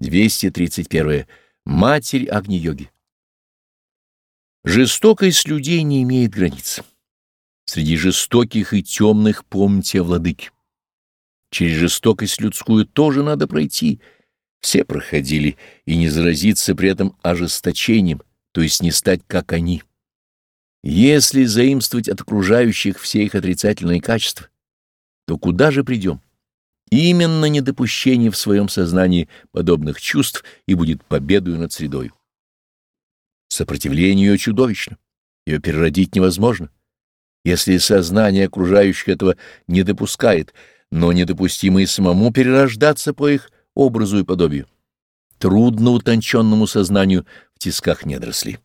231. Матерь Агни-йоги. Жестокость людей не имеет границ. Среди жестоких и темных помните о владыке. Через жестокость людскую тоже надо пройти. Все проходили, и не заразиться при этом ожесточением, то есть не стать как они. Если заимствовать от окружающих все их отрицательные качества, то куда же придем? Именно недопущение в своем сознании подобных чувств и будет победою над средой. Сопротивление ее чудовищно, ее переродить невозможно. Если сознание окружающих этого не допускает, но недопустимо и самому перерождаться по их образу и подобию. Трудно утонченному сознанию в тисках недорослей.